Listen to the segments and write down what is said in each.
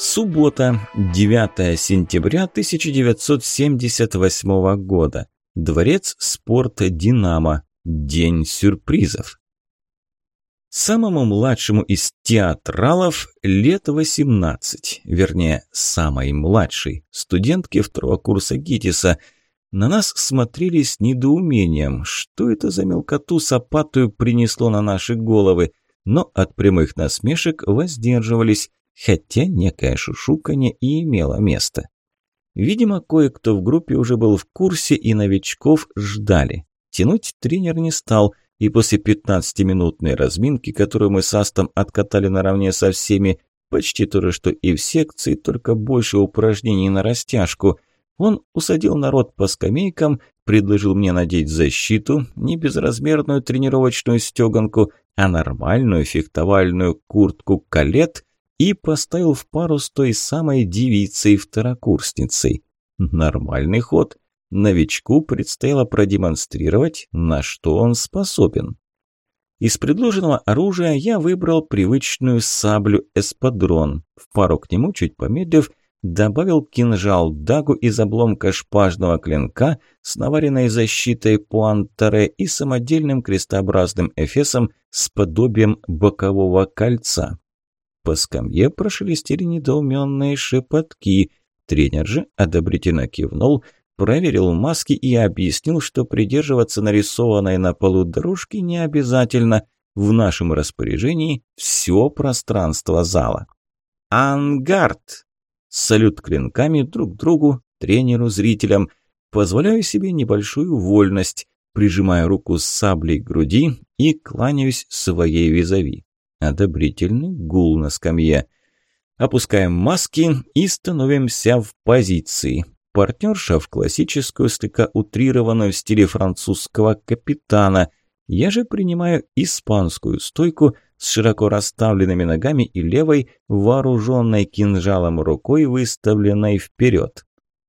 Суббота, 9 сентября 1978 года. Дворец спорта «Динамо». День сюрпризов. Самому младшему из театралов лет 18, вернее, самой младшей, студентке второго курса ГИТИСа. На нас смотрели с недоумением, что это за мелкоту сапатую принесло на наши головы, но от прямых насмешек воздерживались хотя некое шушуканье и имело место. Видимо, кое-кто в группе уже был в курсе и новичков ждали. Тянуть тренер не стал, и после 15-минутной разминки, которую мы с Астом откатали наравне со всеми, почти то же, что и в секции, только больше упражнений на растяжку, он усадил народ по скамейкам, предложил мне надеть защиту, не безразмерную тренировочную стеганку, а нормальную фехтовальную куртку-калет и поставил в пару с той самой девицей-второкурсницей. Нормальный ход. Новичку предстояло продемонстрировать, на что он способен. Из предложенного оружия я выбрал привычную саблю «Эспадрон». В пару к нему, чуть помедлив, добавил кинжал-дагу из обломка шпажного клинка с наваренной защитой пуантаре и самодельным крестообразным эфесом с подобием бокового кольца. По скамье прошелестели недоуменные шепотки. Тренер же одобрительно кивнул, проверил маски и объяснил, что придерживаться нарисованной на полу дорожки не обязательно. В нашем распоряжении все пространство зала. «Ангард!» Салют клинками друг другу, тренеру, зрителям. Позволяю себе небольшую вольность, прижимая руку с саблей к груди и кланяюсь своей визави. Одобрительный гул на скамье. Опускаем маски и становимся в позиции. Партнерша в классическую, слегка утрированную в стиле французского капитана. Я же принимаю испанскую стойку с широко расставленными ногами и левой, вооруженной кинжалом рукой, выставленной вперед.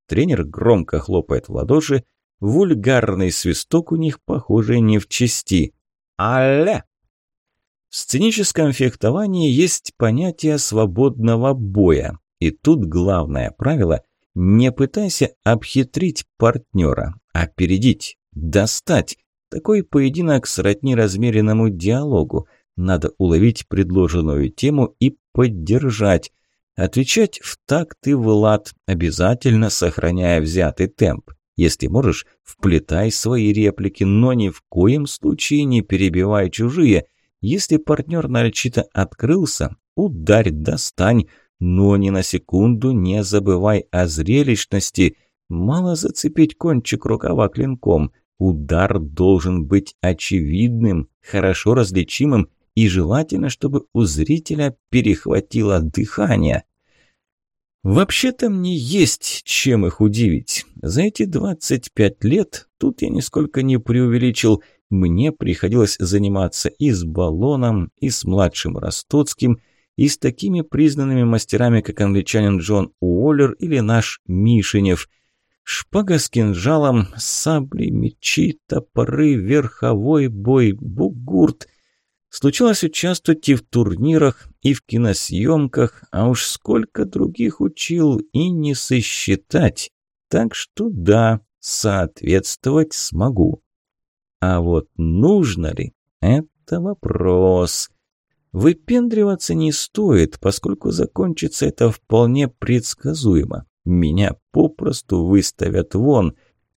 Тренер громко хлопает в ладоши. Вульгарный свисток у них, похоже, не в чести. «Алле!» В сценическом фехтовании есть понятие свободного боя. И тут главное правило – не пытайся обхитрить партнера, опередить, достать. Такой поединок сродни размеренному диалогу. Надо уловить предложенную тему и поддержать. Отвечать в такт и в лад, обязательно сохраняя взятый темп. Если можешь, вплетай свои реплики, но ни в коем случае не перебивай чужие – если партнер нарочито открылся, ударь, достань, но ни на секунду не забывай о зрелищности. Мало зацепить кончик рукава клинком. Удар должен быть очевидным, хорошо различимым и желательно, чтобы у зрителя перехватило дыхание. Вообще-то мне есть чем их удивить. За эти 25 лет, тут я нисколько не преувеличил, мне приходилось заниматься и с Баллоном, и с младшим Ростоцким, и с такими признанными мастерами, как англичанин Джон Уоллер или наш Мишенев. Шпага с кинжалом, сабли, мечи, топоры, верховой бой, бугурт. Случалось участвовать и в турнирах, и в киносъемках, а уж сколько других учил и не сосчитать. Так что да, соответствовать смогу. А вот нужно ли? Это вопрос. Выпендриваться не стоит, поскольку закончится это вполне предсказуемо. Меня попросту выставят вон.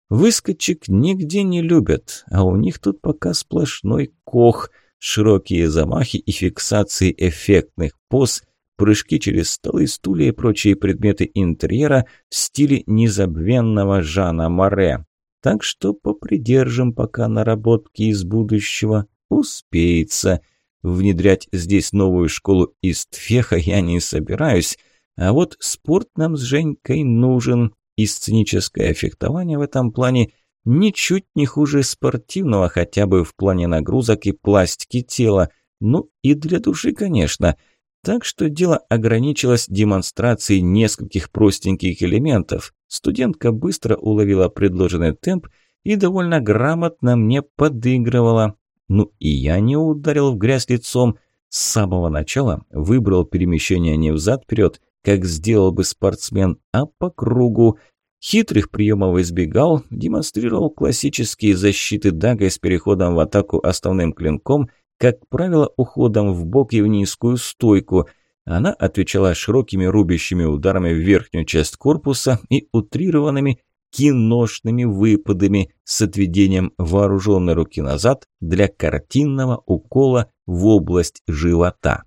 Выскочек нигде не любят, а у них тут пока сплошной кох, широкие замахи и фиксации эффектных поз, прыжки через столы, стулья и прочие предметы интерьера в стиле незабвенного Жана Море. Так что попридержим пока наработки из будущего. Успеется. Внедрять здесь новую школу из Тфеха я не собираюсь. А вот спорт нам с Женькой нужен. И сценическое фехтование в этом плане ничуть не хуже спортивного, хотя бы в плане нагрузок и пластики тела. Ну и для души, конечно. Так что дело ограничилось демонстрацией нескольких простеньких элементов. Студентка быстро уловила предложенный темп и довольно грамотно мне подыгрывала. Ну и я не ударил в грязь лицом. С самого начала выбрал перемещение не взад-вперед, как сделал бы спортсмен, а по кругу. Хитрых приемов избегал, демонстрировал классические защиты дагой с переходом в атаку основным клинком, как правило, уходом в бок и в низкую стойку. Она отвечала широкими рубящими ударами в верхнюю часть корпуса и утрированными киношными выпадами с отведением вооруженной руки назад для картинного укола в область живота.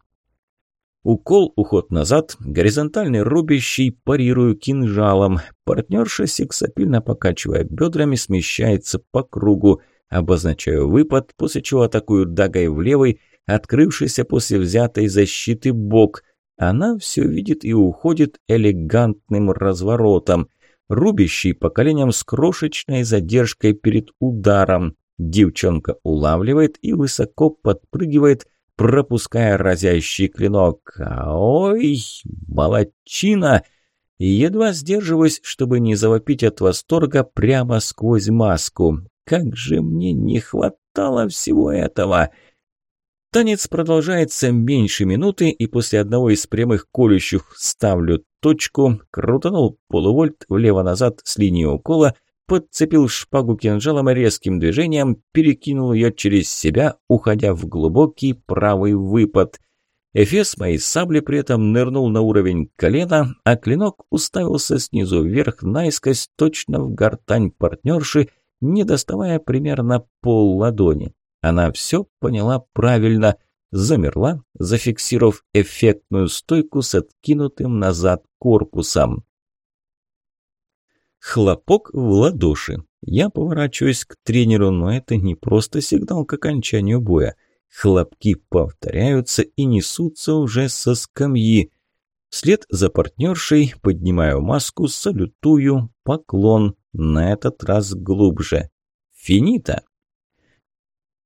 Укол, уход назад, горизонтальный рубящий, парирую кинжалом. Партнерша, сексапильно покачивая бедрами, смещается по кругу. Обозначаю выпад, после чего атакую дагой в левый, открывшийся после взятой защиты бок. Она все видит и уходит элегантным разворотом. Рубящий по коленям с крошечной задержкой перед ударом. Девчонка улавливает и высоко подпрыгивает, пропуская разящий клинок. Ой, молодчина! Едва сдерживаюсь, чтобы не завопить от восторга прямо сквозь маску. Как же мне не хватало всего этого! Танец продолжается меньше минуты, и после одного из прямых колющих ставлю точку, крутанул полувольт влево-назад с линии укола, подцепил шпагу кинжалом и резким движением перекинул ее через себя, уходя в глубокий правый выпад. Эфес моей сабли при этом нырнул на уровень колена, а клинок уставился снизу вверх наискось точно в гортань партнерши, не доставая примерно пол ладони. Она все поняла правильно, замерла, зафиксировав эффектную стойку с откинутым назад корпусом. Хлопок в ладоши. Я поворачиваюсь к тренеру, но это не просто сигнал к окончанию боя. Хлопки повторяются и несутся уже со скамьи. Вслед за партнершей поднимаю маску, салютую, поклон, на этот раз глубже. Финита.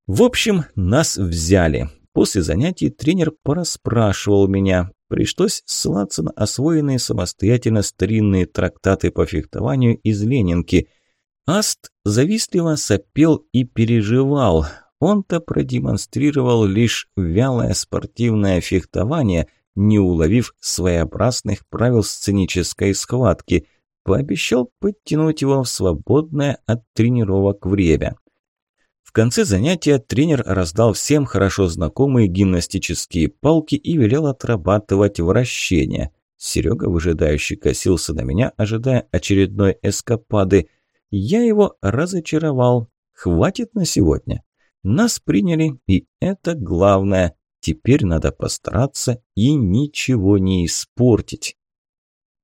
В общем, нас взяли. После занятий тренер порасспрашивал меня. Пришлось ссылаться на освоенные самостоятельно старинные трактаты по фехтованию из Ленинки. Аст завистливо сопел и переживал. Он-то продемонстрировал лишь вялое спортивное фехтование, не уловив своеобразных правил сценической схватки. Пообещал подтянуть его в свободное от тренировок время. В конце занятия тренер раздал всем хорошо знакомые гимнастические палки и велел отрабатывать вращения. Серега выжидающе косился на меня, ожидая очередной эскапады. Я его разочаровал. Хватит на сегодня. Нас приняли, и это главное. Теперь надо постараться и ничего не испортить.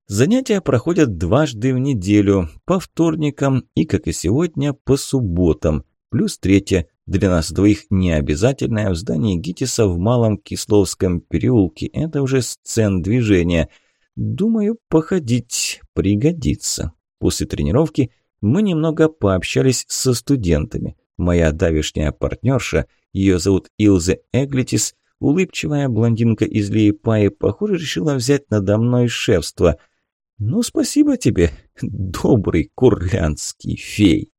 Занятия проходят дважды в неделю, по вторникам и, как и сегодня, по субботам – Плюс третья, для нас двоих необязательная, в здании ГИТИСа в Малом Кисловском переулке. Это уже сцен движения. Думаю, походить пригодится. После тренировки мы немного пообщались со студентами. Моя давишняя партнерша, ее зовут Илзе Эглитис, улыбчивая блондинка из Лиепаи, похоже, решила взять надо мной шефство. Ну, спасибо тебе, добрый курлянский фей.